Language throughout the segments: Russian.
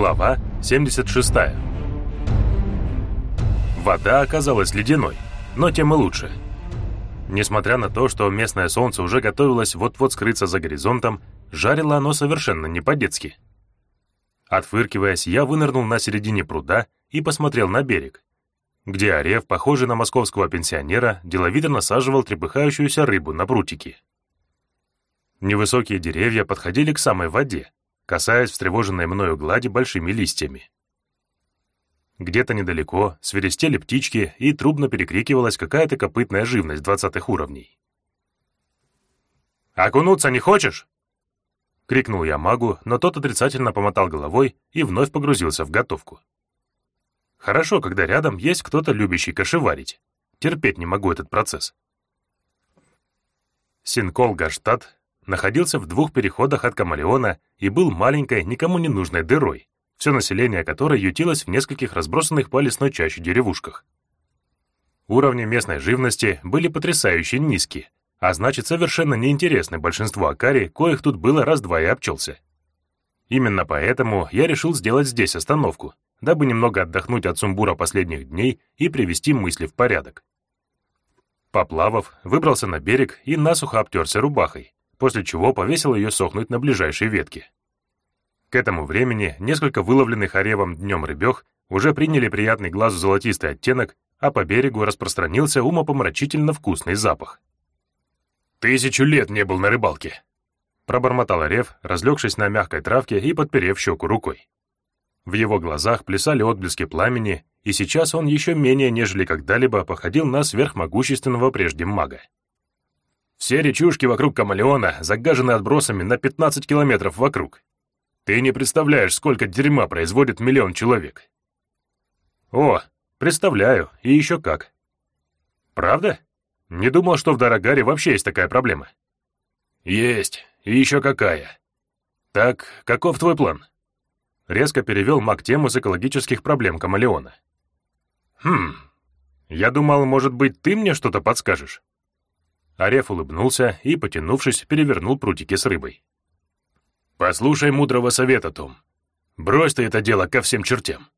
Глава 76. Вода оказалась ледяной, но тем и лучше. Несмотря на то, что местное солнце уже готовилось вот-вот скрыться за горизонтом, жарило оно совершенно не по-детски. Отфыркиваясь, я вынырнул на середине пруда и посмотрел на берег, где Орев, похожий на московского пенсионера, деловито насаживал трепыхающуюся рыбу на прутики. Невысокие деревья подходили к самой воде, касаясь встревоженной мною глади большими листьями. Где-то недалеко свиристели птички и трубно перекрикивалась какая-то копытная живность двадцатых уровней. «Окунуться не хочешь?» — крикнул я магу, но тот отрицательно помотал головой и вновь погрузился в готовку. Хорошо, когда рядом есть кто-то, любящий кошеварить. Терпеть не могу этот процесс. Синкол Гаштадт находился в двух переходах от Камалеона и был маленькой, никому не нужной дырой, все население которой ютилось в нескольких разбросанных по лесной чаще деревушках. Уровни местной живности были потрясающе низкие, а значит, совершенно неинтересны большинству акари, коих тут было раз-два и обчелся. Именно поэтому я решил сделать здесь остановку, дабы немного отдохнуть от сумбура последних дней и привести мысли в порядок. Поплавав, выбрался на берег и насухо обтерся рубахой, после чего повесил ее сохнуть на ближайшей ветке. К этому времени несколько выловленных оревом днем рыбех уже приняли приятный глазу золотистый оттенок, а по берегу распространился умопомрачительно вкусный запах. «Тысячу лет не был на рыбалке!» Пробормотал Орев, разлегшись на мягкой травке и подперев щеку рукой. В его глазах плясали отблески пламени, и сейчас он еще менее, нежели когда-либо, походил на сверхмогущественного прежде мага. Все речушки вокруг Камалеона загажены отбросами на 15 километров вокруг. Ты не представляешь, сколько дерьма производит миллион человек. О, представляю, и еще как. Правда? Не думал, что в Дорогаре вообще есть такая проблема. Есть, и еще какая. Так, каков твой план? Резко перевел маг тему с экологических проблем Камалеона. Хм, я думал, может быть, ты мне что-то подскажешь? Ареф улыбнулся и, потянувшись, перевернул прутики с рыбой. «Послушай мудрого совета, Том. Брось ты это дело ко всем чертям».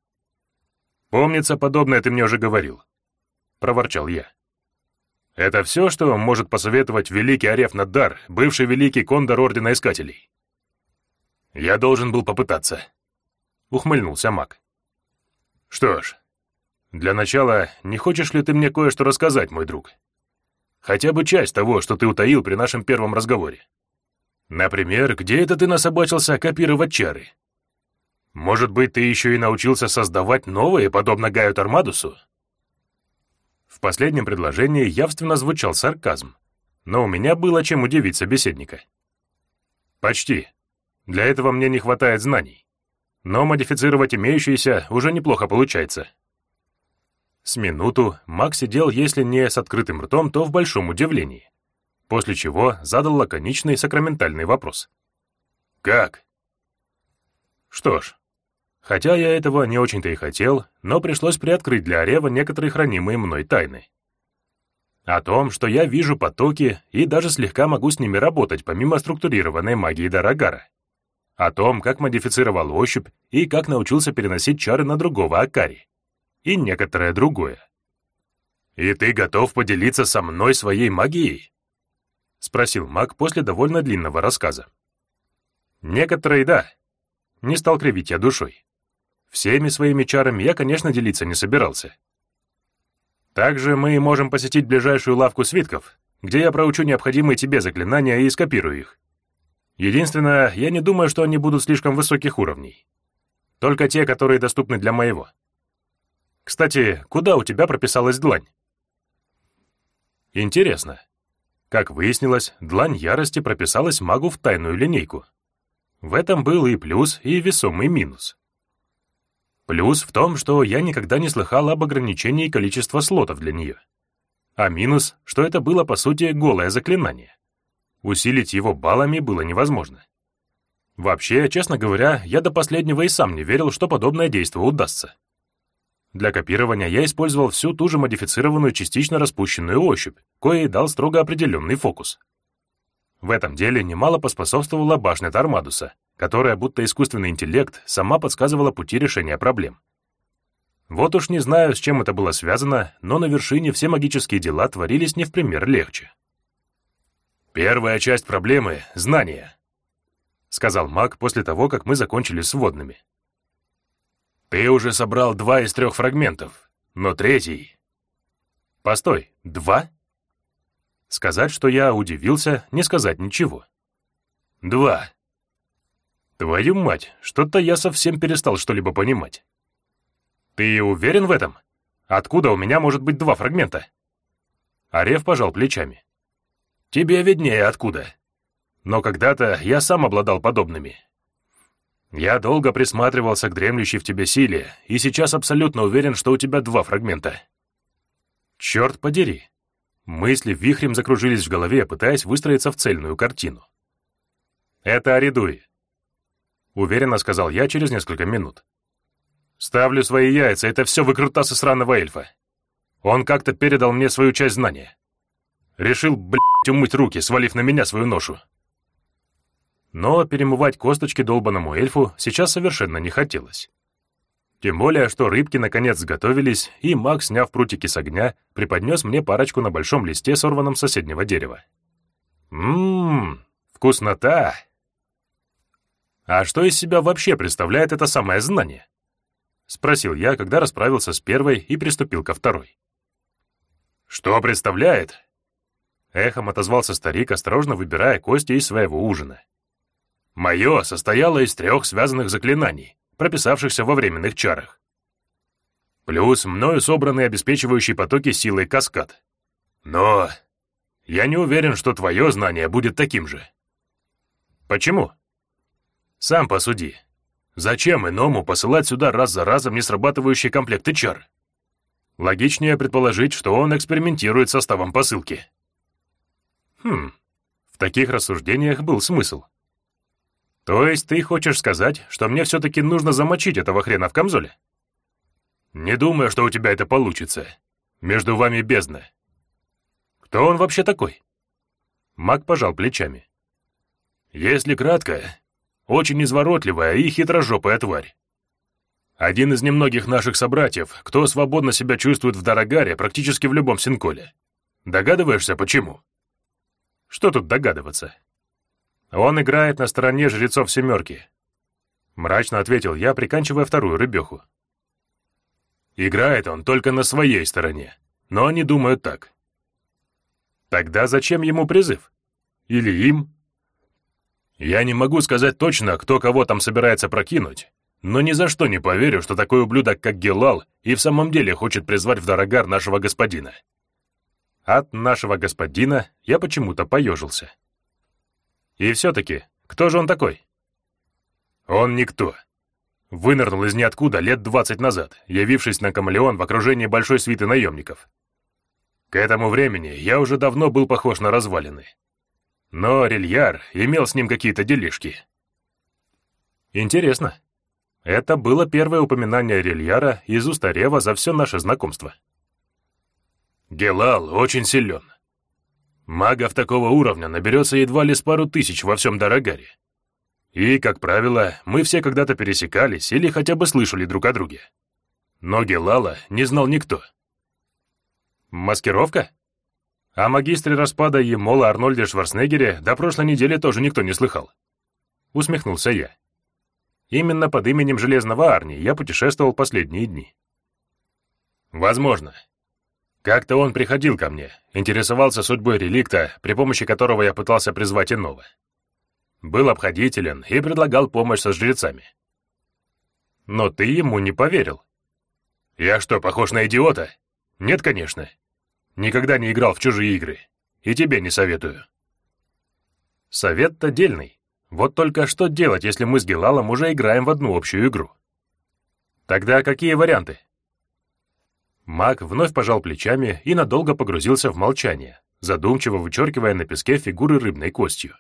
«Помнится, подобное ты мне уже говорил», — проворчал я. «Это все, что может посоветовать великий Ареф Надар, бывший великий кондор Ордена Искателей?» «Я должен был попытаться», — ухмыльнулся маг. «Что ж, для начала, не хочешь ли ты мне кое-что рассказать, мой друг?» Хотя бы часть того, что ты утаил при нашем первом разговоре. Например, где это ты насобачился копировать чары? Может быть, ты еще и научился создавать новые, подобно Гаю Тормадусу? В последнем предложении явственно звучал сарказм, но у меня было чем удивить собеседника. Почти. Для этого мне не хватает знаний. Но модифицировать имеющиеся уже неплохо получается. С минуту Мак сидел, если не с открытым ртом, то в большом удивлении, после чего задал лаконичный сакраментальный вопрос. «Как?» Что ж, хотя я этого не очень-то и хотел, но пришлось приоткрыть для Орева некоторые хранимые мной тайны. О том, что я вижу потоки и даже слегка могу с ними работать, помимо структурированной магии Дарагара. О том, как модифицировал ощупь и как научился переносить чары на другого Акари и некоторое другое. «И ты готов поделиться со мной своей магией?» — спросил маг после довольно длинного рассказа. «Некоторые — да. Не стал кривить я душой. Всеми своими чарами я, конечно, делиться не собирался. Также мы можем посетить ближайшую лавку свитков, где я проучу необходимые тебе заклинания и скопирую их. Единственное, я не думаю, что они будут слишком высоких уровней. Только те, которые доступны для моего. Кстати, куда у тебя прописалась длань? Интересно. Как выяснилось, длань ярости прописалась магу в тайную линейку. В этом был и плюс, и весомый минус. Плюс в том, что я никогда не слыхал об ограничении количества слотов для нее. А минус, что это было, по сути, голое заклинание. Усилить его баллами было невозможно. Вообще, честно говоря, я до последнего и сам не верил, что подобное действие удастся. Для копирования я использовал всю ту же модифицированную частично распущенную ощупь, кое дал строго определенный фокус. В этом деле немало поспособствовала башня Тормадуса, которая, будто искусственный интеллект, сама подсказывала пути решения проблем. Вот уж не знаю, с чем это было связано, но на вершине все магические дела творились не в пример легче. «Первая часть проблемы — знания», — сказал маг после того, как мы закончили с водными. «Ты уже собрал два из трех фрагментов, но третий...» «Постой, два?» Сказать, что я удивился, не сказать ничего. «Два», Твою мать, что-то я совсем перестал что-либо понимать. Ты уверен в этом? Откуда у меня может быть два фрагмента? Ареф пожал плечами. Тебе виднее откуда. Но когда-то я сам обладал подобными. Я долго присматривался к дремлющей в тебе силе, и сейчас абсолютно уверен, что у тебя два фрагмента. Черт подери. Мысли вихрем закружились в голове, пытаясь выстроиться в цельную картину. Это Аридуи. — уверенно сказал я через несколько минут. «Ставлю свои яйца, это все выкрутасы сраного эльфа. Он как-то передал мне свою часть знания. Решил, блядь, умыть руки, свалив на меня свою ношу. Но перемывать косточки долбанному эльфу сейчас совершенно не хотелось. Тем более, что рыбки наконец сготовились, и маг, сняв прутики с огня, преподнес мне парочку на большом листе, сорванном соседнего дерева. «Ммм, вкуснота!» «А что из себя вообще представляет это самое знание?» — спросил я, когда расправился с первой и приступил ко второй. «Что представляет?» Эхом отозвался старик, осторожно выбирая кости из своего ужина. «Мое состояло из трех связанных заклинаний, прописавшихся во временных чарах. Плюс мною собранные обеспечивающие потоки силой каскад. Но я не уверен, что твое знание будет таким же». «Почему?» Сам посуди. Зачем иному посылать сюда раз за разом несрабатывающие комплекты чар? Логичнее предположить, что он экспериментирует составом посылки. Хм, в таких рассуждениях был смысл. То есть ты хочешь сказать, что мне все-таки нужно замочить этого хрена в камзоле? Не думаю, что у тебя это получится. Между вами бездна. Кто он вообще такой? Маг пожал плечами. Если кратко, очень изворотливая и хитрожопая тварь. Один из немногих наших собратьев, кто свободно себя чувствует в Дорогаре практически в любом синколе. Догадываешься, почему? Что тут догадываться? Он играет на стороне жрецов семерки. Мрачно ответил я, приканчивая вторую рыбеху. Играет он только на своей стороне, но они думают так. Тогда зачем ему призыв? Или им? Я не могу сказать точно, кто кого там собирается прокинуть, но ни за что не поверю, что такой ублюдок, как Гелал, и в самом деле хочет призвать в Дорогар нашего господина. От нашего господина я почему-то поежился. И все-таки, кто же он такой? Он никто. Вынырнул из ниоткуда лет двадцать назад, явившись на Камелеон в окружении большой свиты наемников. К этому времени я уже давно был похож на развалины. Но Рильяр имел с ним какие-то делишки. Интересно. Это было первое упоминание Рильяра из уст Арева за все наше знакомство. Гелал очень силен. Магов такого уровня наберется едва ли с пару тысяч во всем Дорогаре. И, как правило, мы все когда-то пересекались или хотя бы слышали друг о друге. Но Гелала не знал никто. Маскировка? О магистре распада Емола Арнольде Шварценеггере до прошлой недели тоже никто не слыхал. Усмехнулся я. Именно под именем Железного Арни я путешествовал последние дни. Возможно. Как-то он приходил ко мне, интересовался судьбой реликта, при помощи которого я пытался призвать иного. Был обходителен и предлагал помощь со жрецами. Но ты ему не поверил. Я что, похож на идиота? Нет, конечно. Никогда не играл в чужие игры. И тебе не советую. Совет-то дельный. Вот только что делать, если мы с Гелалом уже играем в одну общую игру? Тогда какие варианты? Маг вновь пожал плечами и надолго погрузился в молчание, задумчиво вычеркивая на песке фигуры рыбной костью.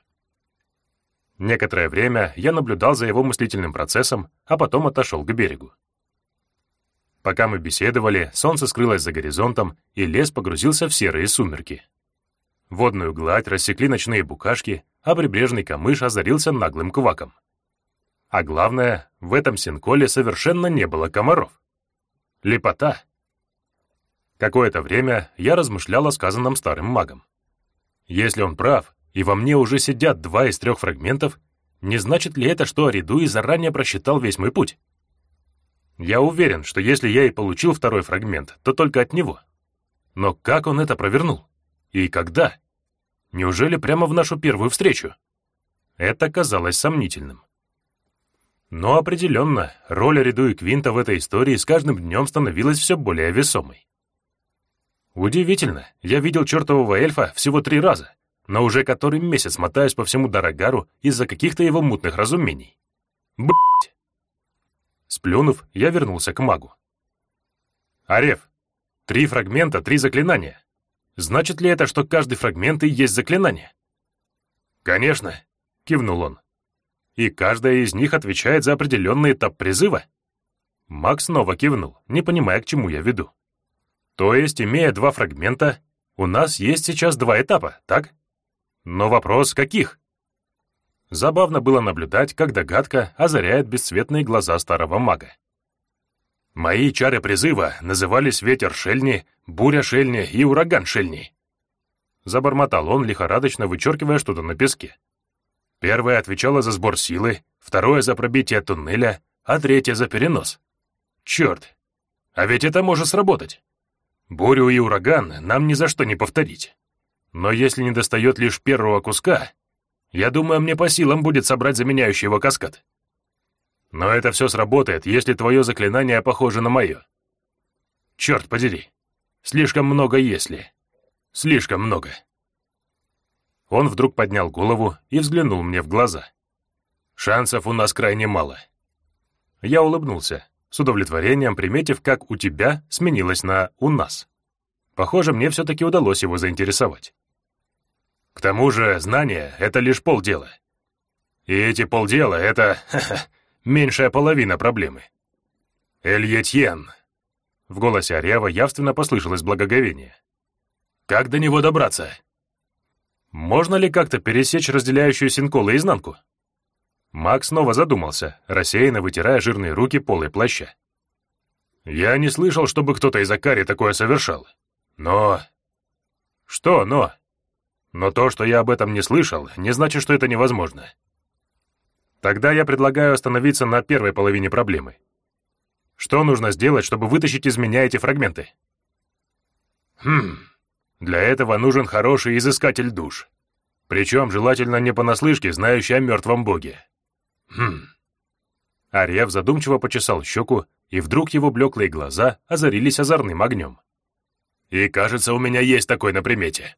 Некоторое время я наблюдал за его мыслительным процессом, а потом отошел к берегу. Пока мы беседовали, солнце скрылось за горизонтом, и лес погрузился в серые сумерки. Водную гладь рассекли ночные букашки, а прибрежный камыш озарился наглым кваком. А главное, в этом синколе совершенно не было комаров. Лепота. Какое-то время я размышлял о сказанном старым магом. Если он прав, и во мне уже сидят два из трех фрагментов, не значит ли это, что Аридуи заранее просчитал весь мой путь? Я уверен, что если я и получил второй фрагмент, то только от него. Но как он это провернул? И когда? Неужели прямо в нашу первую встречу? Это казалось сомнительным. Но определенно, роль Риду Квинта в этой истории с каждым днем становилась все более весомой. Удивительно, я видел чертового эльфа всего три раза, но уже который месяц мотаюсь по всему Дорогару из-за каких-то его мутных разумений. Б***ь! Сплюнув, я вернулся к магу. Ареф, три фрагмента, три заклинания. Значит ли это, что каждый фрагмент и есть заклинание? Конечно, кивнул он. И каждая из них отвечает за определенный этап призыва? Маг снова кивнул, не понимая, к чему я веду. То есть, имея два фрагмента, у нас есть сейчас два этапа, так? Но вопрос каких? Забавно было наблюдать, как догадка озаряет бесцветные глаза старого мага. Мои чары призыва назывались ветер шельни, буря шельни и ураган шельни. Забормотал он, лихорадочно вычеркивая что-то на песке. Первое отвечало за сбор силы, второе — за пробитие туннеля, а третье — за перенос. Черт! А ведь это может сработать. Бурю и ураган нам ни за что не повторить. Но если не достает лишь первого куска, я думаю, мне по силам будет собрать заменяющий его каскад. Но это все сработает, если твое заклинание похоже на мое. Черт подери. Слишком много «если». Слишком много. Он вдруг поднял голову и взглянул мне в глаза. Шансов у нас крайне мало. Я улыбнулся, с удовлетворением приметив, как «у тебя» сменилось на «у нас». Похоже, мне все-таки удалось его заинтересовать. К тому же знание — это лишь полдела. И эти полдела — это меньшая половина проблемы. Эльетьен. В голосе Арева явственно послышалось благоговение. Как до него добраться? Можно ли как-то пересечь разделяющую Синколы изнанку? Макс снова задумался, рассеянно вытирая жирные руки полой плаща. Я не слышал, чтобы кто-то из Акари такое совершал. Но... Что «но»? Но то, что я об этом не слышал, не значит, что это невозможно. Тогда я предлагаю остановиться на первой половине проблемы. Что нужно сделать, чтобы вытащить из меня эти фрагменты? Хм, для этого нужен хороший изыскатель душ. Причем желательно не понаслышке, знающий о мертвом боге. Хм. Арьев задумчиво почесал щеку, и вдруг его блеклые глаза озарились озорным огнем. «И кажется, у меня есть такой на примете».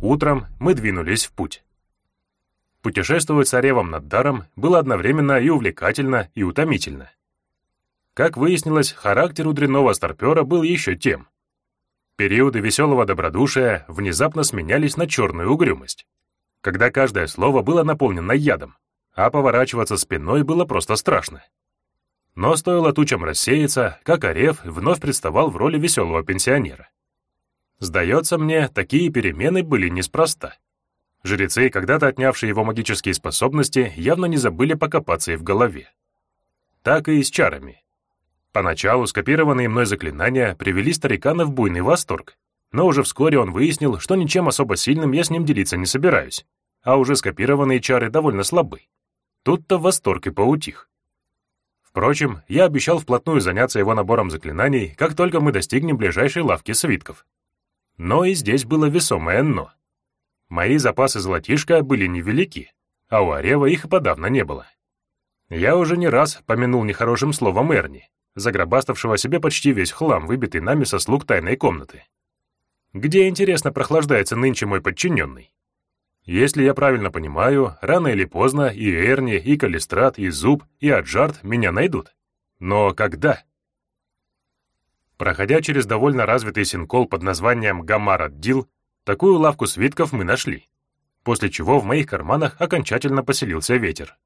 Утром мы двинулись в путь. Путешествовать с Оревом над Даром было одновременно и увлекательно, и утомительно. Как выяснилось, характер у дрянного старпера был еще тем. Периоды веселого добродушия внезапно сменялись на черную угрюмость, когда каждое слово было наполнено ядом, а поворачиваться спиной было просто страшно. Но стоило тучам рассеяться, как Орев вновь представал в роли веселого пенсионера. Сдается мне, такие перемены были неспроста. Жрецы, когда-то отнявшие его магические способности, явно не забыли покопаться и в голове. Так и с чарами. Поначалу скопированные мной заклинания привели старикана в буйный восторг, но уже вскоре он выяснил, что ничем особо сильным я с ним делиться не собираюсь, а уже скопированные чары довольно слабы. Тут-то восторг и поутих. Впрочем, я обещал вплотную заняться его набором заклинаний, как только мы достигнем ближайшей лавки свитков. Но и здесь было весомое «но». Мои запасы золотишка были невелики, а у Арева их и подавно не было. Я уже не раз помянул нехорошим словом Эрни, загробаставшего себе почти весь хлам, выбитый нами со слуг тайной комнаты. Где, интересно, прохлаждается нынче мой подчиненный? Если я правильно понимаю, рано или поздно и Эрни, и Калистрат, и Зуб, и Аджарт меня найдут. Но когда? Проходя через довольно развитый синкол под названием Гамарат-Дил, такую лавку свитков мы нашли, после чего в моих карманах окончательно поселился ветер.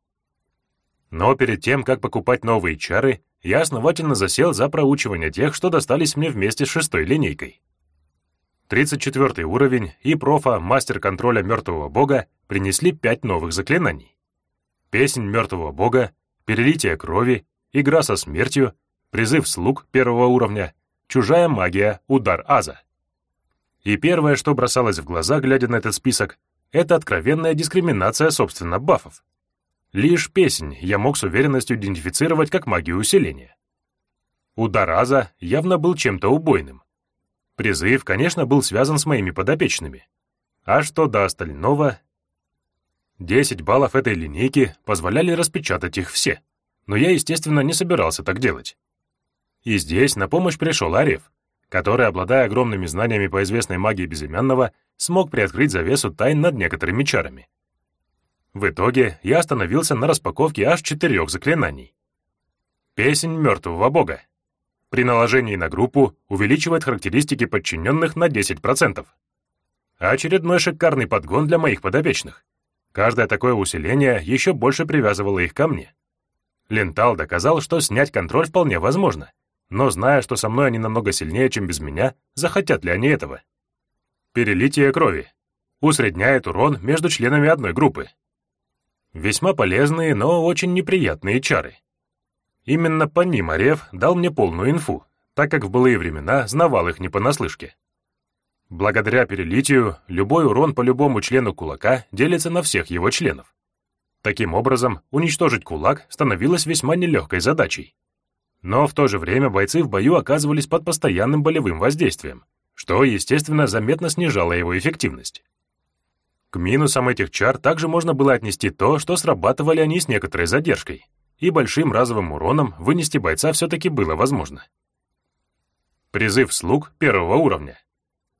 Но перед тем, как покупать новые чары, я основательно засел за проучивание тех, что достались мне вместе с шестой линейкой. 34 уровень и профа мастер контроля мертвого бога принесли пять новых заклинаний. Песнь мертвого бога, перелитие крови, игра со смертью, призыв слуг первого уровня, чужая магия, удар аза. И первое, что бросалось в глаза, глядя на этот список, это откровенная дискриминация, собственно, бафов. Лишь песнь я мог с уверенностью идентифицировать как магию усиления. Удар аза явно был чем-то убойным. Призыв, конечно, был связан с моими подопечными. А что до остального... 10 баллов этой линейки позволяли распечатать их все, но я, естественно, не собирался так делать. И здесь на помощь пришел Арев, который, обладая огромными знаниями по известной магии безымянного, смог приоткрыть завесу тайн над некоторыми чарами. В итоге я остановился на распаковке аж четырех заклинаний. Песнь мертвого бога. При наложении на группу увеличивает характеристики подчиненных на 10%. Очередной шикарный подгон для моих подопечных. Каждое такое усиление еще больше привязывало их ко мне. Лентал доказал, что снять контроль вполне возможно, но зная, что со мной они намного сильнее, чем без меня, захотят ли они этого? Перелитие крови. Усредняет урон между членами одной группы. Весьма полезные, но очень неприятные чары. Именно по ним Арев дал мне полную инфу, так как в былые времена знавал их не понаслышке. Благодаря перелитию, любой урон по любому члену кулака делится на всех его членов. Таким образом, уничтожить кулак становилось весьма нелегкой задачей. Но в то же время бойцы в бою оказывались под постоянным болевым воздействием, что, естественно, заметно снижало его эффективность. К минусам этих чар также можно было отнести то, что срабатывали они с некоторой задержкой, и большим разовым уроном вынести бойца все-таки было возможно. Призыв слуг первого уровня.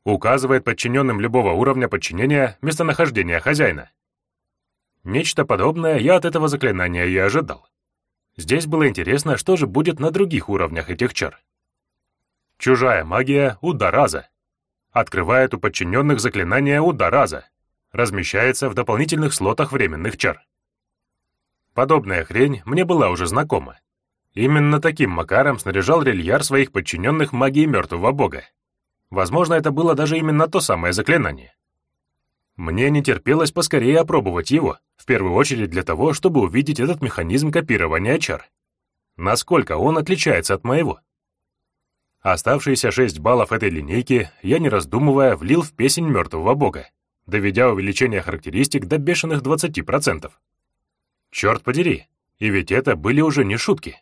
Указывает подчиненным любого уровня подчинения местонахождение хозяина. Нечто подобное я от этого заклинания и ожидал. Здесь было интересно, что же будет на других уровнях этих чар. Чужая магия Удараза. Открывает у подчиненных заклинание Удараза. Размещается в дополнительных слотах временных чар. Подобная хрень мне была уже знакома. Именно таким макаром снаряжал Рельяр своих подчиненных магией мертвого бога. Возможно, это было даже именно то самое заклинание. Мне не терпелось поскорее опробовать его, в первую очередь для того, чтобы увидеть этот механизм копирования чар. Насколько он отличается от моего. Оставшиеся 6 баллов этой линейки я, не раздумывая, влил в песень мертвого бога, доведя увеличение характеристик до бешеных 20%. Черт подери, и ведь это были уже не шутки.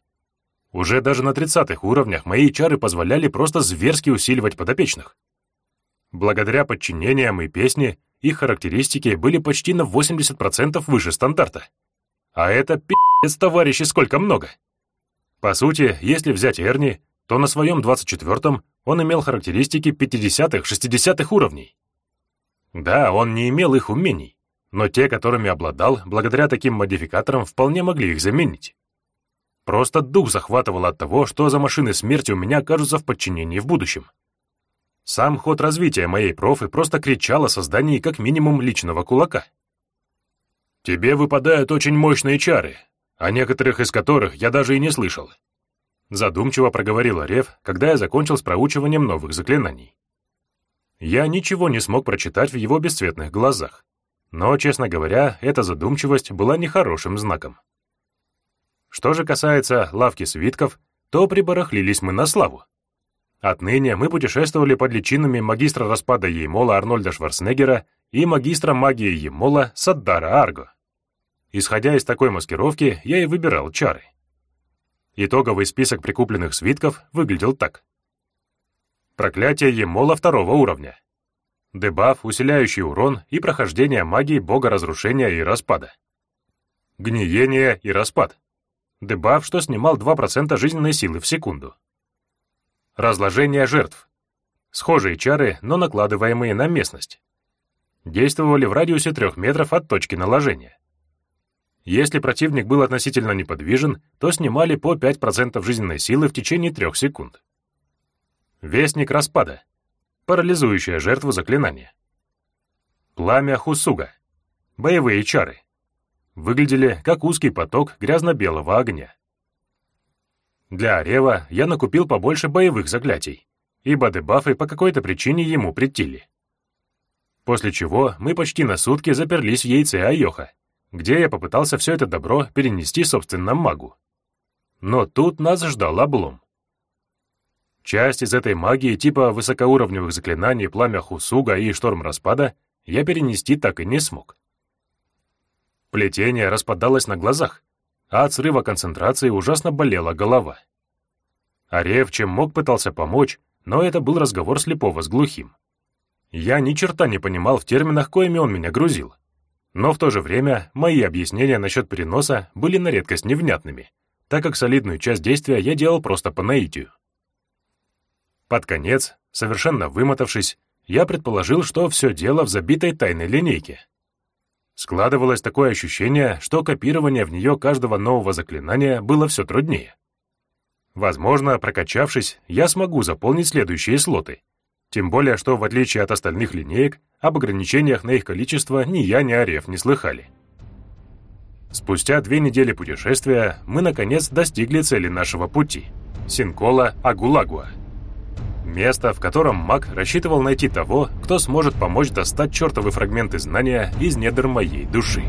Уже даже на 30-х уровнях мои чары позволяли просто зверски усиливать подопечных. Благодаря подчинениям и песне их характеристики были почти на 80% выше стандарта. А это пи***ц, товарищи, сколько много! По сути, если взять Эрни, то на своем 24-м он имел характеристики 50-х, 60-х уровней. Да, он не имел их умений, но те, которыми обладал, благодаря таким модификаторам вполне могли их заменить. Просто дух захватывал от того, что за машины смерти у меня окажутся в подчинении в будущем. Сам ход развития моей профы просто кричал о создании как минимум личного кулака. «Тебе выпадают очень мощные чары, о некоторых из которых я даже и не слышал», задумчиво проговорил Рев, когда я закончил с проучиванием новых заклинаний. Я ничего не смог прочитать в его бесцветных глазах, но, честно говоря, эта задумчивость была нехорошим знаком. Что же касается лавки свитков, то прибарахлились мы на славу. Отныне мы путешествовали под личинами магистра распада Еймола Арнольда Шварценеггера и магистра магии Еймола Саддара Арго. Исходя из такой маскировки, я и выбирал чары. Итоговый список прикупленных свитков выглядел так. Проклятие Емола второго уровня. Дебаф, усиляющий урон и прохождение магии бога разрушения и распада. Гниение и распад. Дебаф, что снимал 2% жизненной силы в секунду. Разложение жертв. Схожие чары, но накладываемые на местность. Действовали в радиусе трех метров от точки наложения. Если противник был относительно неподвижен, то снимали по 5% жизненной силы в течение трех секунд. Вестник распада. Парализующая жертву заклинания. Пламя Хусуга. Боевые чары. Выглядели как узкий поток грязно-белого огня. Для Арева я накупил побольше боевых заклятий, ибо дебафы по какой-то причине ему претили. После чего мы почти на сутки заперлись в яйце Айоха, где я попытался все это добро перенести собственно магу. Но тут нас ждал облом. Часть из этой магии типа высокоуровневых заклинаний Пламя Хусуга и Шторм Распада я перенести так и не смог. Плетение распадалось на глазах, а от срыва концентрации ужасно болела голова. Арев чем мог пытался помочь, но это был разговор слепого с глухим. Я ни черта не понимал в терминах, коими он меня грузил. Но в то же время мои объяснения насчет переноса были на редкость невнятными, так как солидную часть действия я делал просто по наитию. Под конец, совершенно вымотавшись, я предположил, что все дело в забитой тайной линейке. Складывалось такое ощущение, что копирование в нее каждого нового заклинания было все труднее. Возможно, прокачавшись, я смогу заполнить следующие слоты. Тем более, что в отличие от остальных линеек, об ограничениях на их количество ни я, ни Ареф не слыхали. Спустя две недели путешествия мы, наконец, достигли цели нашего пути — Синкола Агулагуа. Место, в котором маг рассчитывал найти того, кто сможет помочь достать чертовы фрагменты знания из недр моей души.